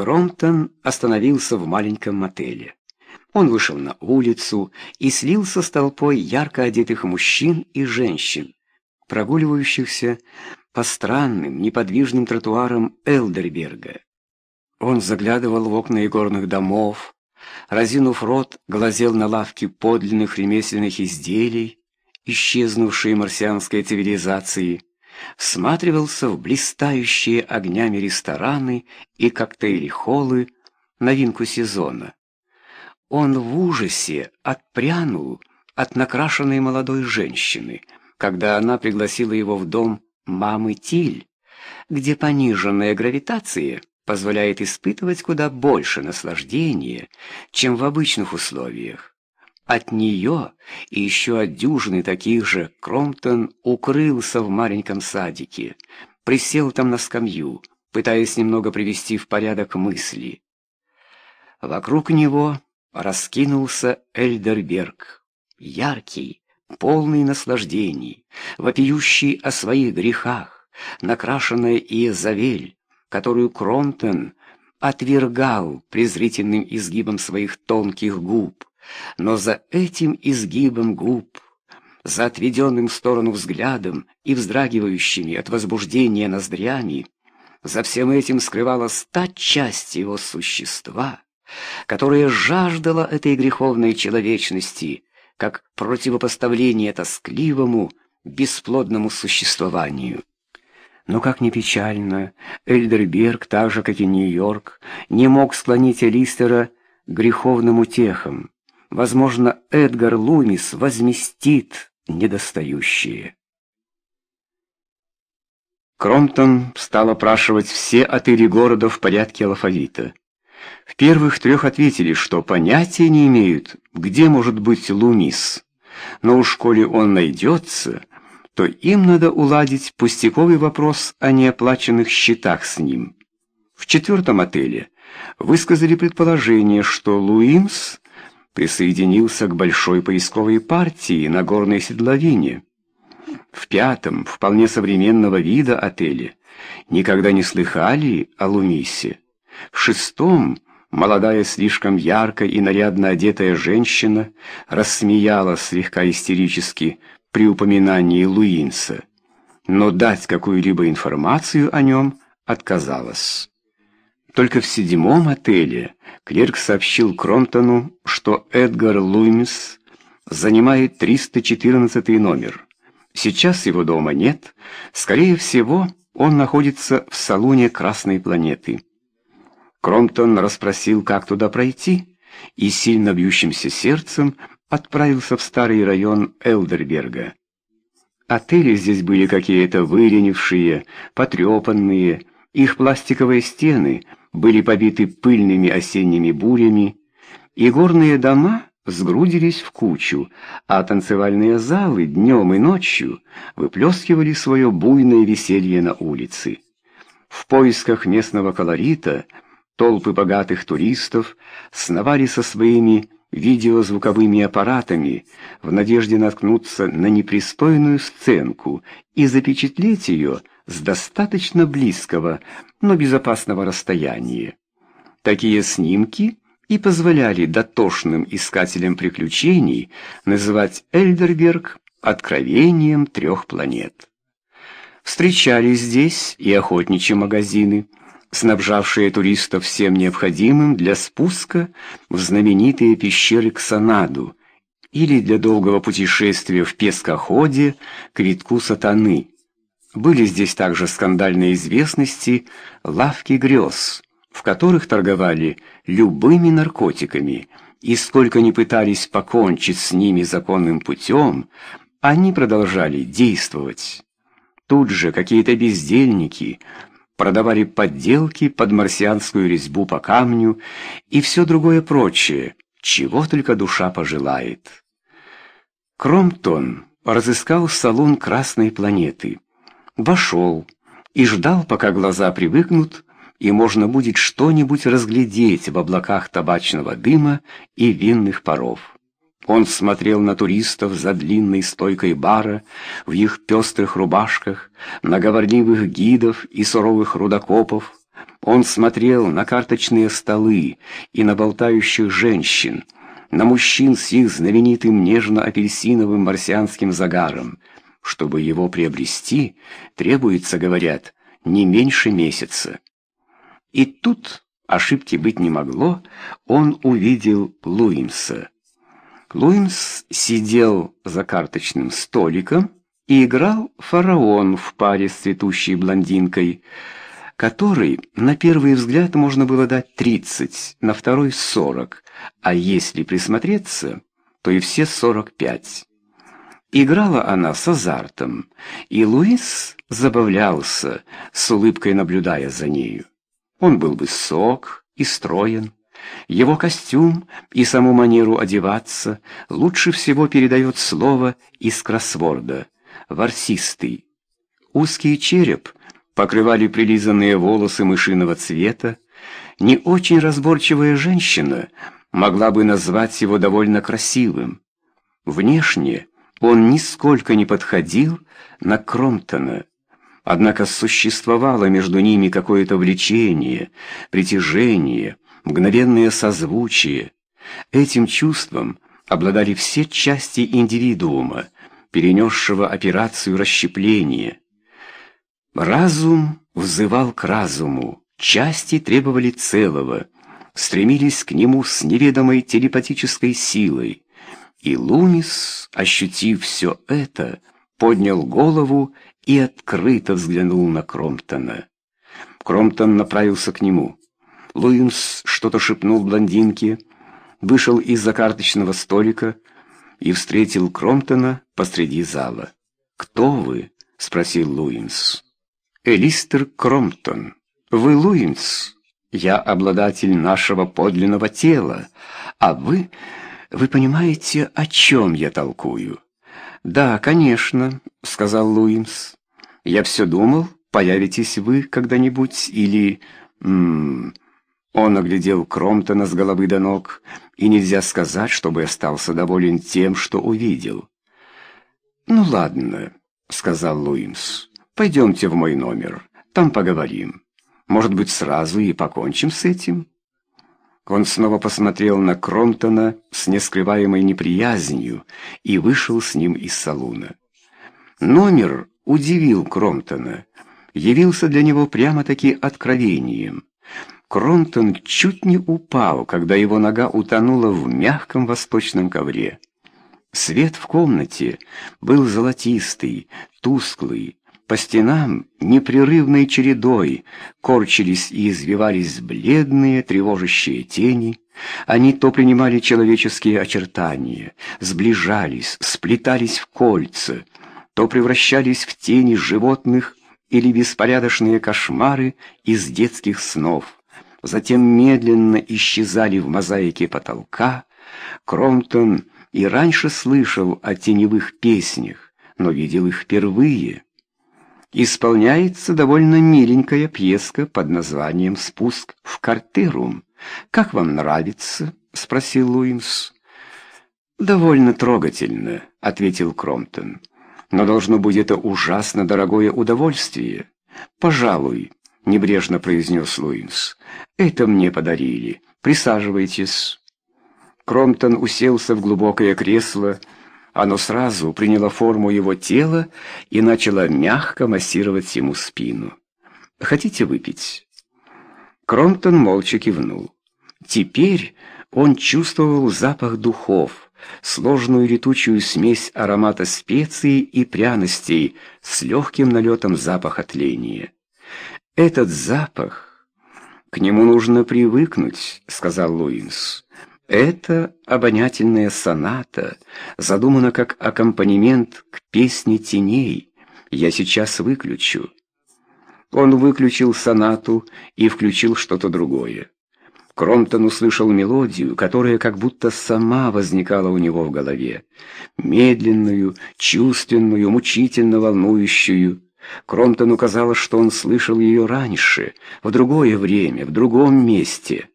Кромптон остановился в маленьком мотеле. Он вышел на улицу и слился с толпой ярко одетых мужчин и женщин, прогуливающихся по странным, неподвижным тротуарам Элдерберга. Он заглядывал в окна игорных домов, разинув рот, глазел на лавки подлинных ремесленных изделий, исчезнувшие марсианской цивилизации, всматривался в блистающие огнями рестораны и коктейли-холлы, новинку сезона. Он в ужасе отпрянул от накрашенной молодой женщины, когда она пригласила его в дом мамы Тиль, где пониженная гравитация позволяет испытывать куда больше наслаждения, чем в обычных условиях. От нее и еще от дюжины таких же Кромптон укрылся в маленьком садике, присел там на скамью, пытаясь немного привести в порядок мысли. Вокруг него раскинулся Эльдерберг, яркий, полный наслаждений, вопиющий о своих грехах, накрашенная Иезавель, которую Кромптон отвергал презрительным изгибом своих тонких губ, но за этим изгибом губ, за отведенным в сторону взглядом и вздрагивающими от возбуждения ноздрями, за всем этим скрывалась та часть его существа, которая жаждала этой греховной человечности, как противопоставление тоскливому, бесплодному существованию. Но как ни печально, Эльдерберг, так же как и Нью-Йорк, не мог склонить Элистера к греховным утехам. Возможно, Эдгар Лумис возместит недостающие. Кромптон стал опрашивать все отели города в порядке алфавита. В первых трех ответили, что понятия не имеют, где может быть Лумис. Но уж коли он найдется, то им надо уладить пустяковый вопрос о неоплаченных счетах с ним. В четвертом отеле высказали предположение, что Луимс присоединился к большой поисковой партии на горной седловине. В пятом, вполне современного вида отеле, никогда не слыхали о Лумисе. В шестом, молодая, слишком ярко и нарядно одетая женщина рассмеялась слегка истерически при упоминании Луинса, но дать какую-либо информацию о нем отказалась. Только в седьмом отеле клерк сообщил Кромтону, что Эдгар Луимс занимает 314 номер. Сейчас его дома нет. Скорее всего, он находится в салоне Красной планеты. Кромтон расспросил, как туда пройти, и сильно бьющимся сердцем отправился в старый район Элдерберга. Отели здесь были какие-то выленившие, потрепанные, их пластиковые стены — были побиты пыльными осенними бурями, и горные дома сгрудились в кучу, а танцевальные залы днем и ночью выплескивали свое буйное веселье на улицы. В поисках местного колорита толпы богатых туристов сновали со своими видеозвуковыми аппаратами в надежде наткнуться на непристойную сценку и запечатлеть ее с достаточно близкого, но безопасного расстояния. Такие снимки и позволяли дотошным искателям приключений называть Эльдерберг откровением трех планет. Встречались здесь и охотничьи магазины, снабжавшие туристов всем необходимым для спуска в знаменитые пещеры Ксанаду или для долгого путешествия в пескоходе к витку сатаны. Были здесь также скандальные известности лавки грез, в которых торговали любыми наркотиками, и сколько ни пытались покончить с ними законным путем, они продолжали действовать. Тут же какие-то бездельники продавали подделки под марсианскую резьбу по камню и все другое прочее, чего только душа пожелает. Кромптон разыскал салон Красной планеты, вошел и ждал, пока глаза привыкнут, и можно будет что-нибудь разглядеть в облаках табачного дыма и винных паров. Он смотрел на туристов за длинной стойкой бара, в их пестрых рубашках, на говорливых гидов и суровых рудокопов, Он смотрел на карточные столы и на болтающих женщин, на мужчин с их знаменитым нежно-апельсиновым марсианским загаром. Чтобы его приобрести, требуется, говорят, не меньше месяца. И тут ошибки быть не могло, он увидел Луимса. Луимс сидел за карточным столиком и играл фараон в паре с цветущей блондинкой, которой на первый взгляд можно было дать 30, на второй 40, а если присмотреться, то и все 45. Играла она с азартом, и Луис забавлялся, с улыбкой наблюдая за нею. Он был высок и строен, его костюм и саму манеру одеваться лучше всего передает слово из кроссворда «ворсистый». Узкий череп покрывали прилизанные волосы мышиного цвета. Не очень разборчивая женщина могла бы назвать его довольно красивым. Внешне он нисколько не подходил на Кромптона. Однако существовало между ними какое-то влечение, притяжение, мгновенное созвучие. Этим чувством обладали все части индивидуума, перенесшего операцию расщепления. Разум взывал к разуму, части требовали целого, стремились к нему с неведомой телепатической силой. И Лумис, ощутив все это, поднял голову и открыто взглянул на Кромптона. Кромптон направился к нему. Луинс что-то шепнул блондинке, вышел из-за карточного столика и встретил Кромптона посреди зала. «Кто вы?» — спросил Луинс. «Элистер Кромптон. Вы Луинс. Я обладатель нашего подлинного тела, а вы... Вы понимаете, о чем я толкую?» «Да, конечно», — сказал Луинс. «Я все думал, появитесь вы когда-нибудь или...» М -м, он оглядел Кромтона с головы до ног, и нельзя сказать, чтобы остался доволен тем, что увидел. «Ну ладно», — сказал Луимс, — «пойдемте в мой номер, там поговорим. Может быть, сразу и покончим с этим?» Он снова посмотрел на Кромтона с нескрываемой неприязнью и вышел с ним из салуна. Номер удивил Кромтона, явился для него прямо-таки откровением. Кромтон чуть не упал, когда его нога утонула в мягком восточном ковре. Свет в комнате был золотистый, тусклый. По стенам непрерывной чередой корчились и извивались бледные тревожащие тени. Они то принимали человеческие очертания, сближались, сплетались в кольца, то превращались в тени животных или беспорядочные кошмары из детских снов затем медленно исчезали в мозаике потолка. Кромтон и раньше слышал о теневых песнях, но видел их впервые. Исполняется довольно миленькая пьеска под названием «Спуск в Картерум». «Как вам нравится?» — спросил Луимс. «Довольно трогательно», — ответил Кромтон. «Но должно быть это ужасно дорогое удовольствие. Пожалуй, — небрежно произнес Луинс. «Это мне подарили. Присаживайтесь». Кромптон уселся в глубокое кресло. Оно сразу приняло форму его тела и начало мягко массировать ему спину. «Хотите выпить?» Кромптон молча кивнул. Теперь он чувствовал запах духов, сложную летучую смесь аромата специй и пряностей с легким налетом запаха тления. Этот запах, к нему нужно привыкнуть, сказал Луинс. Это обонятельная соната задумана как аккомпанемент к песне теней. Я сейчас выключу. Он выключил сонату и включил что-то другое. Кромтон услышал мелодию, которая как будто сама возникала у него в голове. Медленную, чувственную, мучительно волнующую. Кромтону казалось, что он слышал ее раньше, в другое время, в другом месте.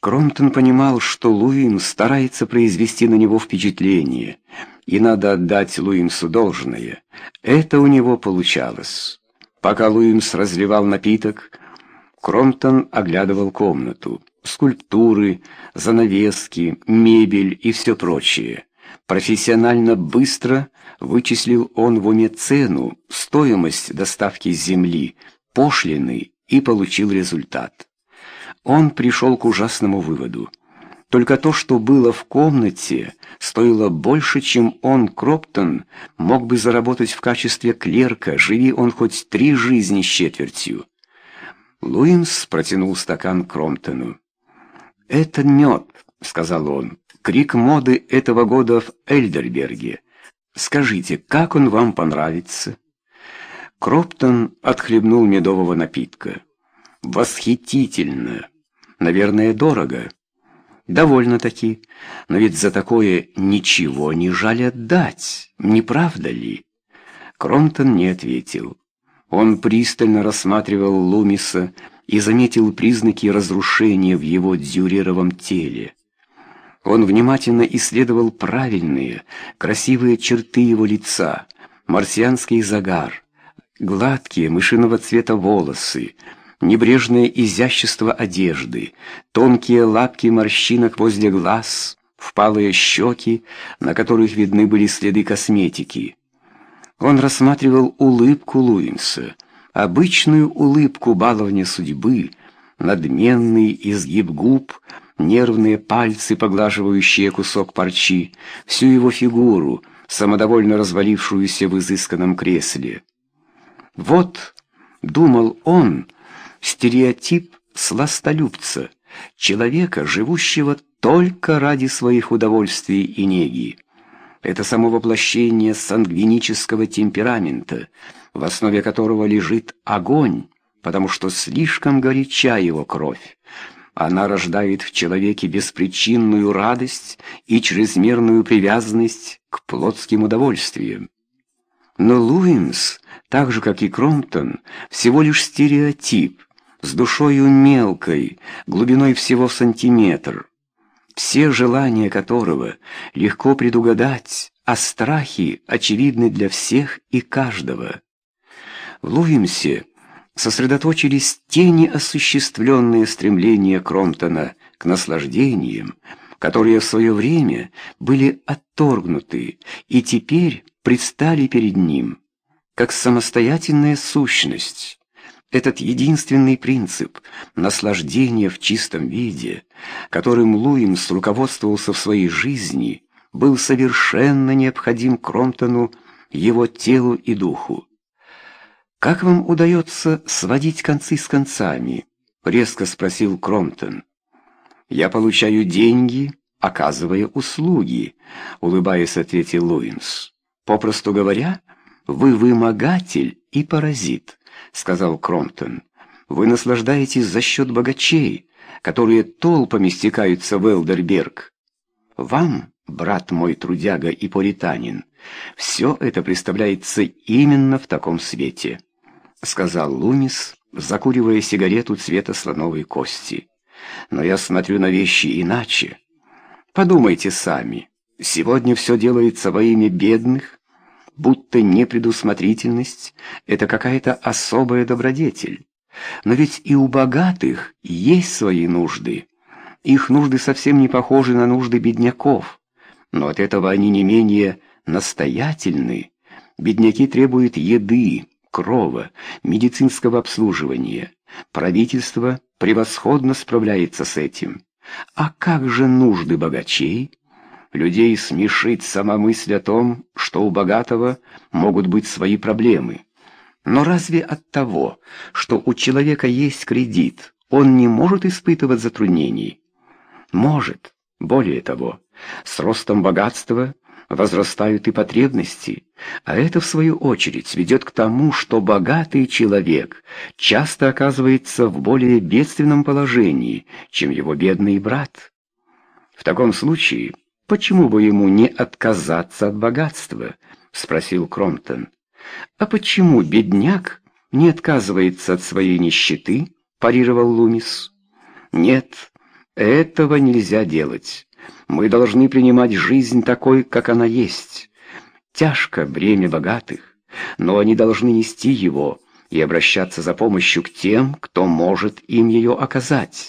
Кромтон понимал, что Луин старается произвести на него впечатление, и надо отдать Луимсу должное. Это у него получалось. Пока Луимс разливал напиток, Кромптон оглядывал комнату. Скульптуры, занавески, мебель и все прочее. Профессионально быстро вычислил он в уме цену, стоимость доставки земли, пошлины и получил результат. Он пришел к ужасному выводу. Только то, что было в комнате, стоило больше, чем он, Кроптон, мог бы заработать в качестве клерка, живи он хоть три жизни с четвертью. Луинс протянул стакан Кромптону. «Это мед», — сказал он, — «крик моды этого года в Эльдерберге. Скажите, как он вам понравится?» Кроптон отхлебнул медового напитка. «Восхитительно! Наверное, дорого». «Довольно-таки. Но ведь за такое ничего не жаль отдать, не правда ли?» Кромптон не ответил. Он пристально рассматривал Лумиса и заметил признаки разрушения в его дюреровом теле. Он внимательно исследовал правильные, красивые черты его лица, марсианский загар, гладкие мышиного цвета волосы, небрежное изящество одежды, тонкие лапки морщинок возле глаз, впалые щеки, на которых видны были следы косметики. Он рассматривал улыбку Луинса, обычную улыбку баловня судьбы, надменный изгиб губ, нервные пальцы, поглаживающие кусок парчи, всю его фигуру, самодовольно развалившуюся в изысканном кресле. Вот, думал он, стереотип сластолюбца, человека, живущего только ради своих удовольствий и неги. Это само воплощение сангвинического темперамента, в основе которого лежит огонь, потому что слишком горяча его кровь. Она рождает в человеке беспричинную радость и чрезмерную привязанность к плотским удовольствиям. Но Луинс, так же как и Кромптон, всего лишь стереотип, с душою мелкой, глубиной всего в сантиметр все желания которого легко предугадать, а страхи очевидны для всех и каждого. В Луимсе сосредоточились те неосуществленные стремления Кромптона к наслаждениям, которые в свое время были отторгнуты и теперь предстали перед ним, как самостоятельная сущность, этот единственный принцип наслаждения в чистом виде, которым Луимс руководствовался в своей жизни, был совершенно необходим Кромптону, его телу и духу. «Как вам удается сводить концы с концами?» — резко спросил Кромптон. «Я получаю деньги, оказывая услуги», — улыбаясь, ответил Луинс. «Попросту говоря, вы вымогатель и паразит». — сказал Кромптон. «Вы наслаждаетесь за счет богачей, которые толпами стекаются в Элдерберг. Вам, брат мой трудяга и поританин, все это представляется именно в таком свете», — сказал Лумис, закуривая сигарету цвета слоновой кости. «Но я смотрю на вещи иначе. Подумайте сами, сегодня все делается во имя бедных, будто непредусмотрительность — это какая-то особая добродетель. Но ведь и у богатых есть свои нужды. Их нужды совсем не похожи на нужды бедняков. Но от этого они не менее настоятельны. Бедняки требуют еды, крова, медицинского обслуживания. Правительство превосходно справляется с этим. А как же нужды богачей? Людей смешит сама мысль о том, что у богатого могут быть свои проблемы. Но разве от того, что у человека есть кредит, он не может испытывать затруднений? Может. Более того, с ростом богатства возрастают и потребности, а это, в свою очередь, ведет к тому, что богатый человек часто оказывается в более бедственном положении, чем его бедный брат. В таком случае «Почему бы ему не отказаться от богатства?» — спросил Кромптон. «А почему бедняк не отказывается от своей нищеты?» — парировал Лумис. «Нет, этого нельзя делать. Мы должны принимать жизнь такой, как она есть. Тяжко бремя богатых, но они должны нести его, и обращаться за помощью к тем, кто может им ее оказать.